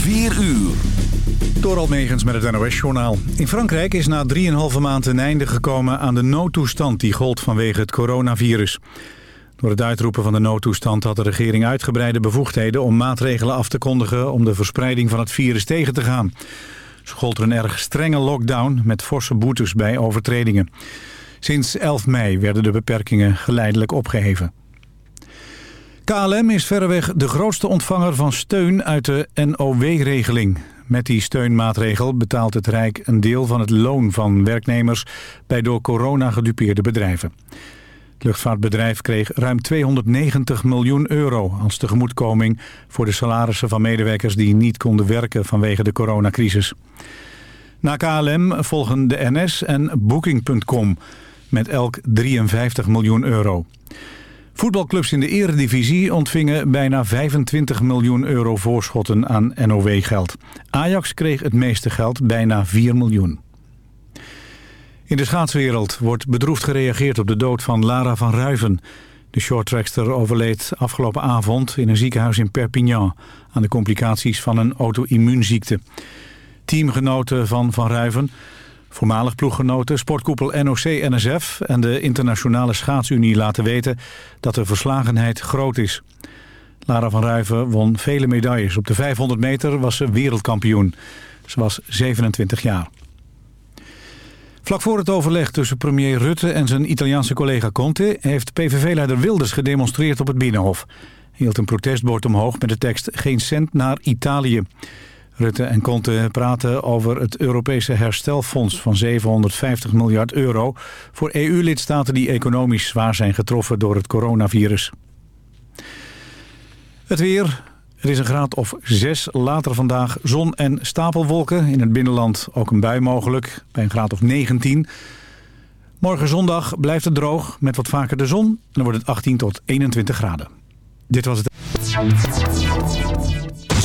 4 uur. Door Almegens met het NOS-journaal. In Frankrijk is na 3,5 maand een einde gekomen aan de noodtoestand die gold vanwege het coronavirus. Door het uitroepen van de noodtoestand had de regering uitgebreide bevoegdheden om maatregelen af te kondigen om de verspreiding van het virus tegen te gaan. Zo gold er een erg strenge lockdown met forse boetes bij overtredingen. Sinds 11 mei werden de beperkingen geleidelijk opgeheven. KLM is verreweg de grootste ontvanger van steun uit de NOW-regeling. Met die steunmaatregel betaalt het Rijk een deel van het loon van werknemers bij door corona gedupeerde bedrijven. Het luchtvaartbedrijf kreeg ruim 290 miljoen euro als tegemoetkoming voor de salarissen van medewerkers die niet konden werken vanwege de coronacrisis. Na KLM volgen de NS en Booking.com met elk 53 miljoen euro. Voetbalclubs in de eredivisie ontvingen bijna 25 miljoen euro voorschotten aan NOW-geld. Ajax kreeg het meeste geld, bijna 4 miljoen. In de schaatswereld wordt bedroefd gereageerd op de dood van Lara van Ruiven. De shorttrackster overleed afgelopen avond in een ziekenhuis in Perpignan... aan de complicaties van een auto-immuunziekte. Teamgenoten van Van Ruiven Voormalig ploeggenoten, sportkoepel NOC-NSF en de Internationale Schaatsunie laten weten dat de verslagenheid groot is. Lara van Ruiven won vele medailles. Op de 500 meter was ze wereldkampioen. Ze was 27 jaar. Vlak voor het overleg tussen premier Rutte en zijn Italiaanse collega Conte... heeft PVV-leider Wilders gedemonstreerd op het Binnenhof. Hij hield een protestbord omhoog met de tekst Geen cent naar Italië. Rutte en Conte praten over het Europese herstelfonds van 750 miljard euro... voor EU-lidstaten die economisch zwaar zijn getroffen door het coronavirus. Het weer. Er is een graad of 6. Later vandaag zon en stapelwolken. In het binnenland ook een bui mogelijk, bij een graad of 19. Morgen zondag blijft het droog met wat vaker de zon. Dan wordt het 18 tot 21 graden. Dit was het...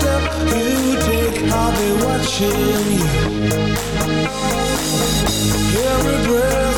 step you take, I'll be watching you. Every breath.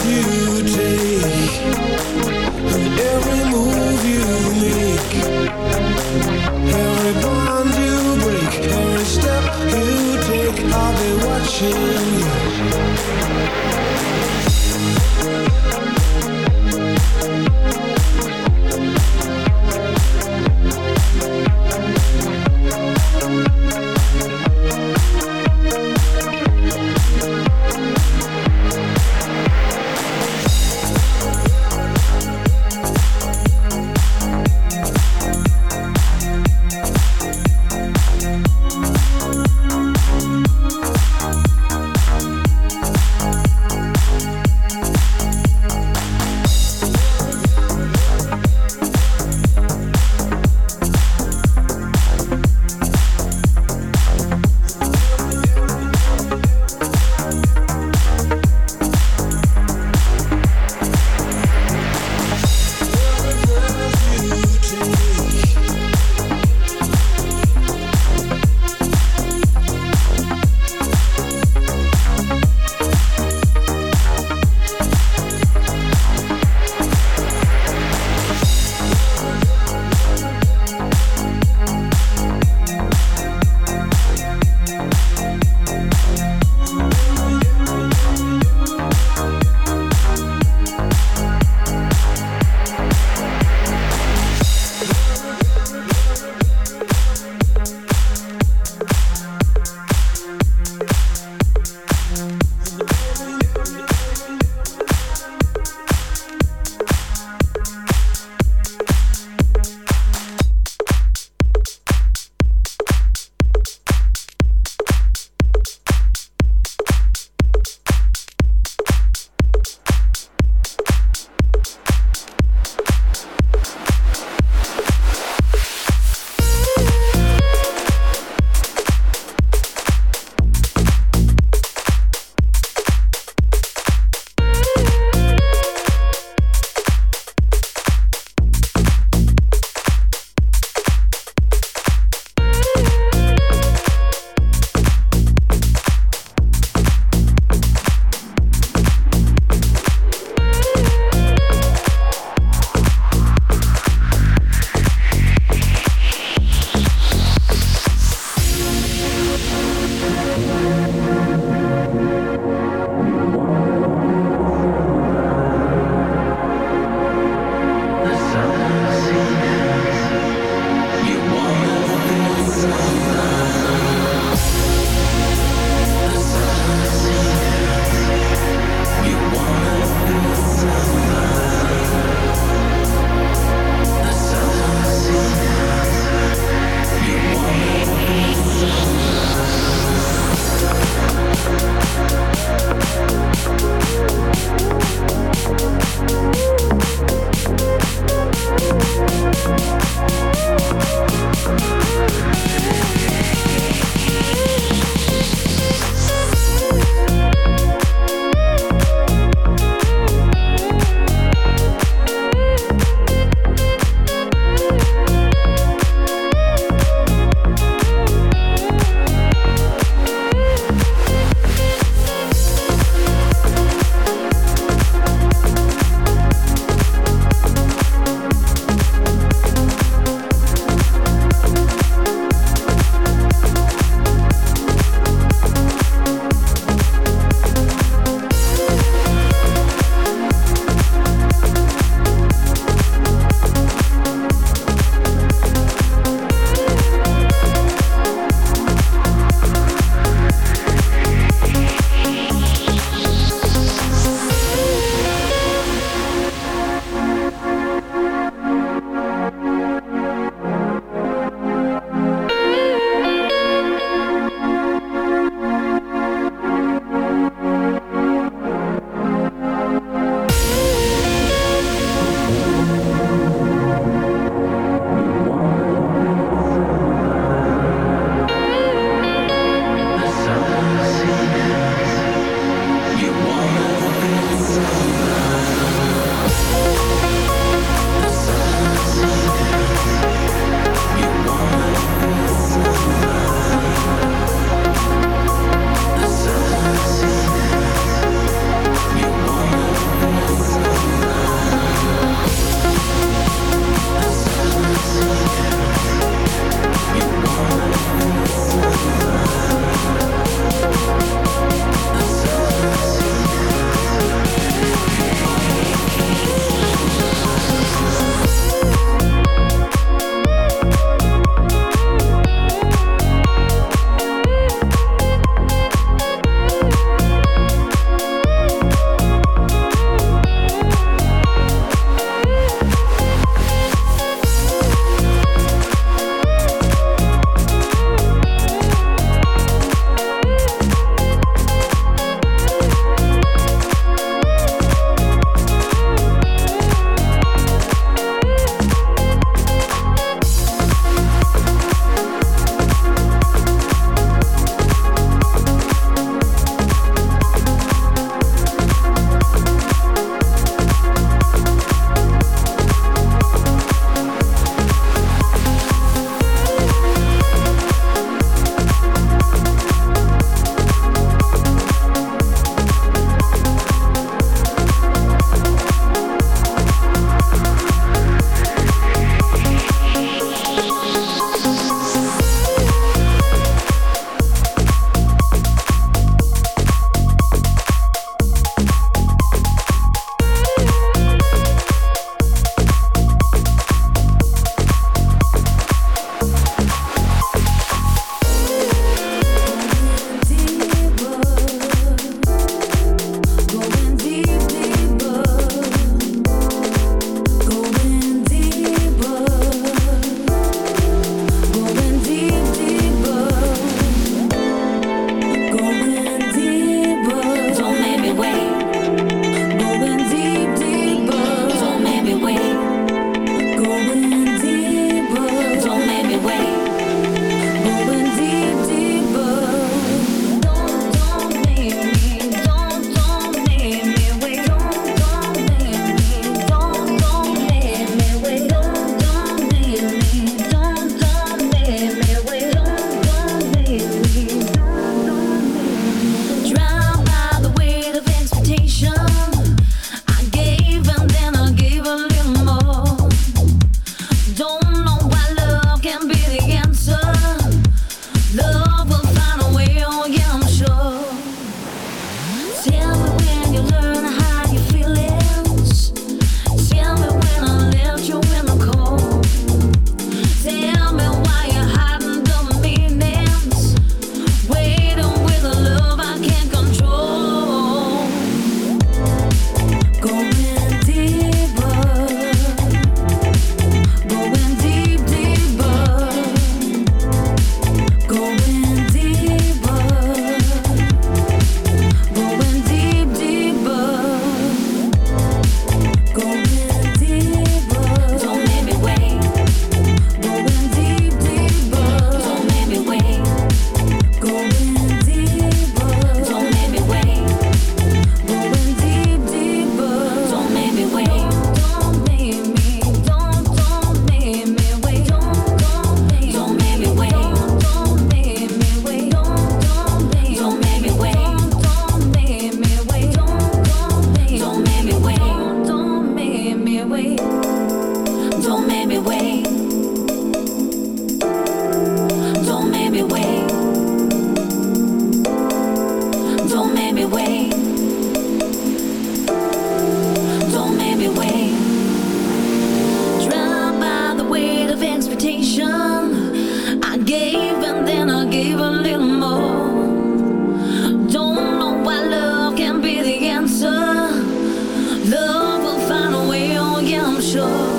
sure.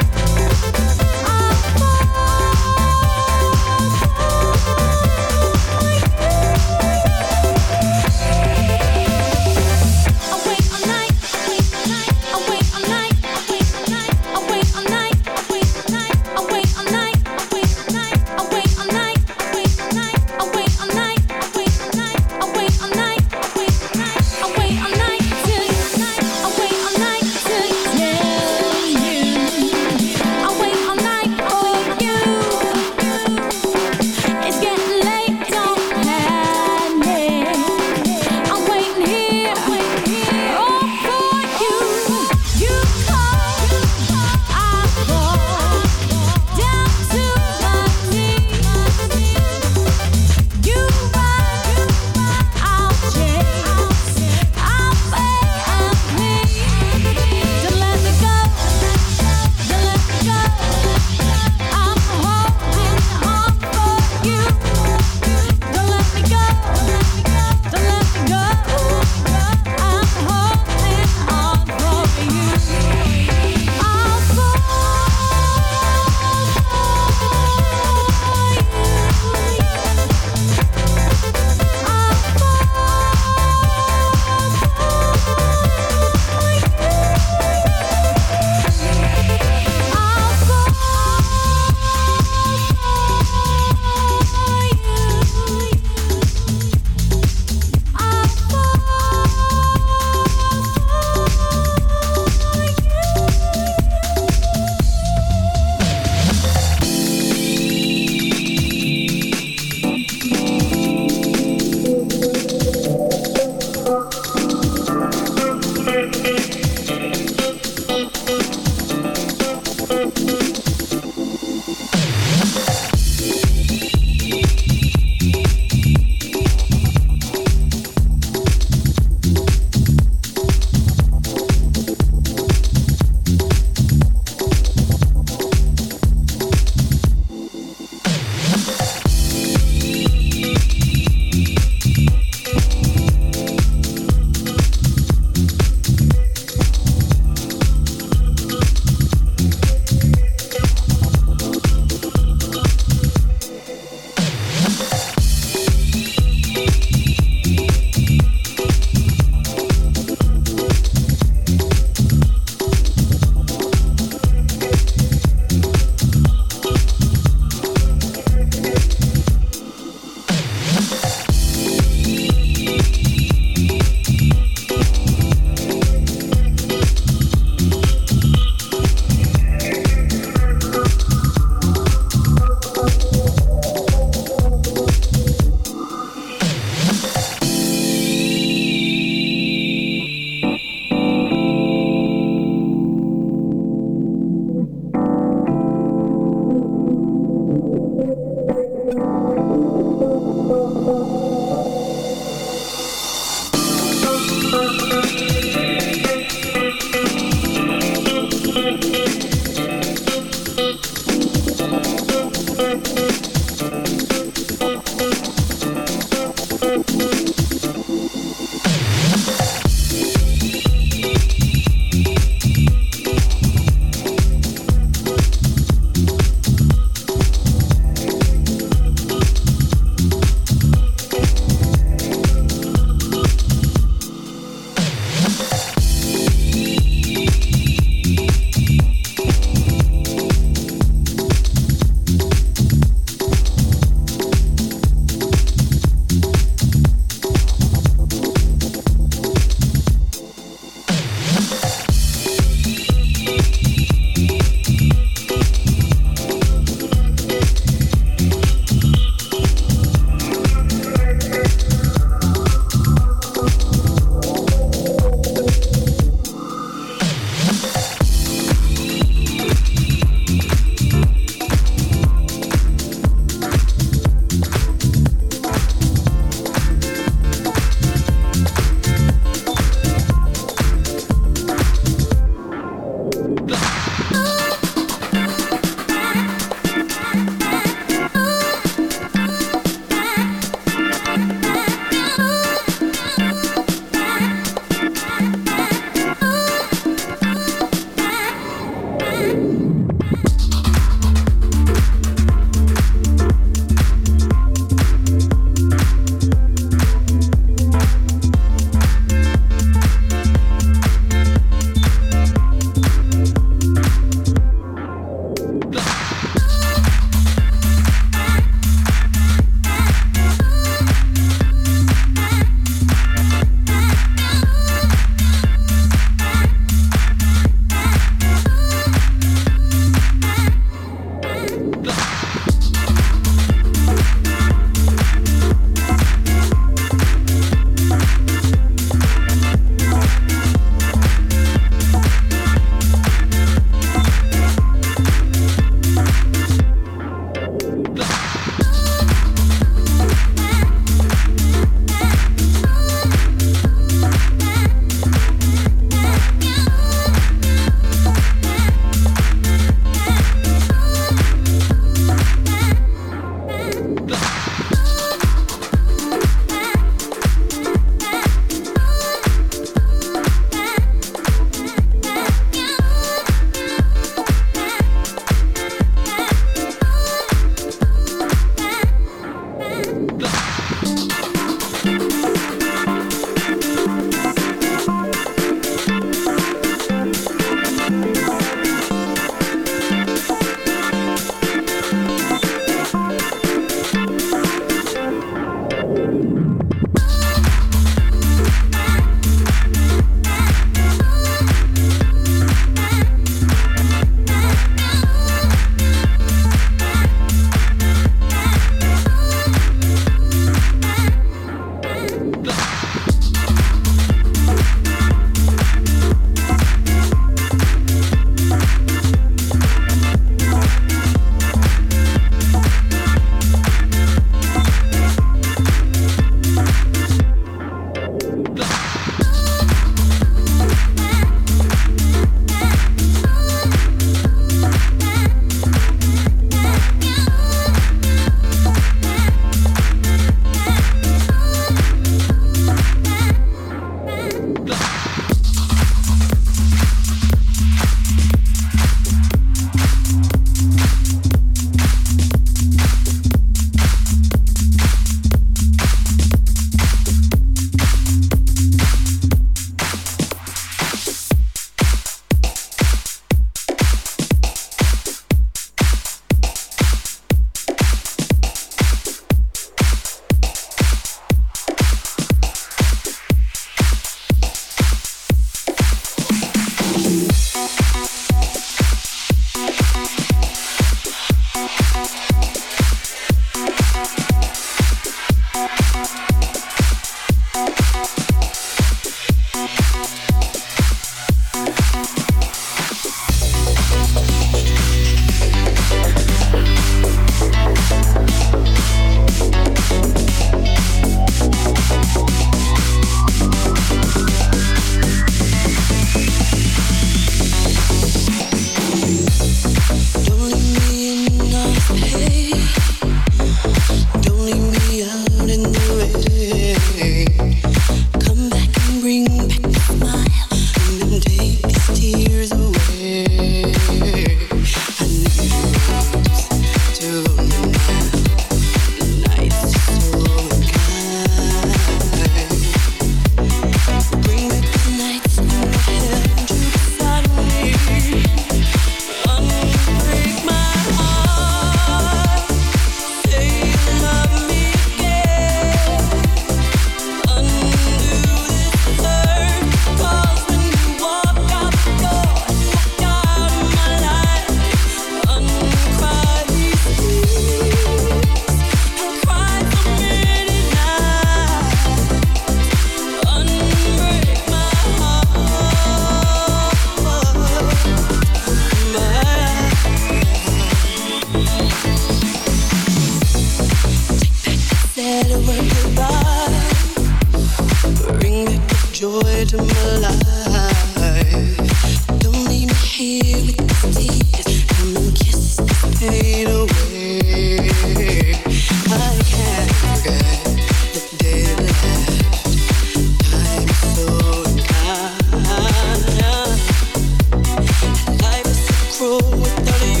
Come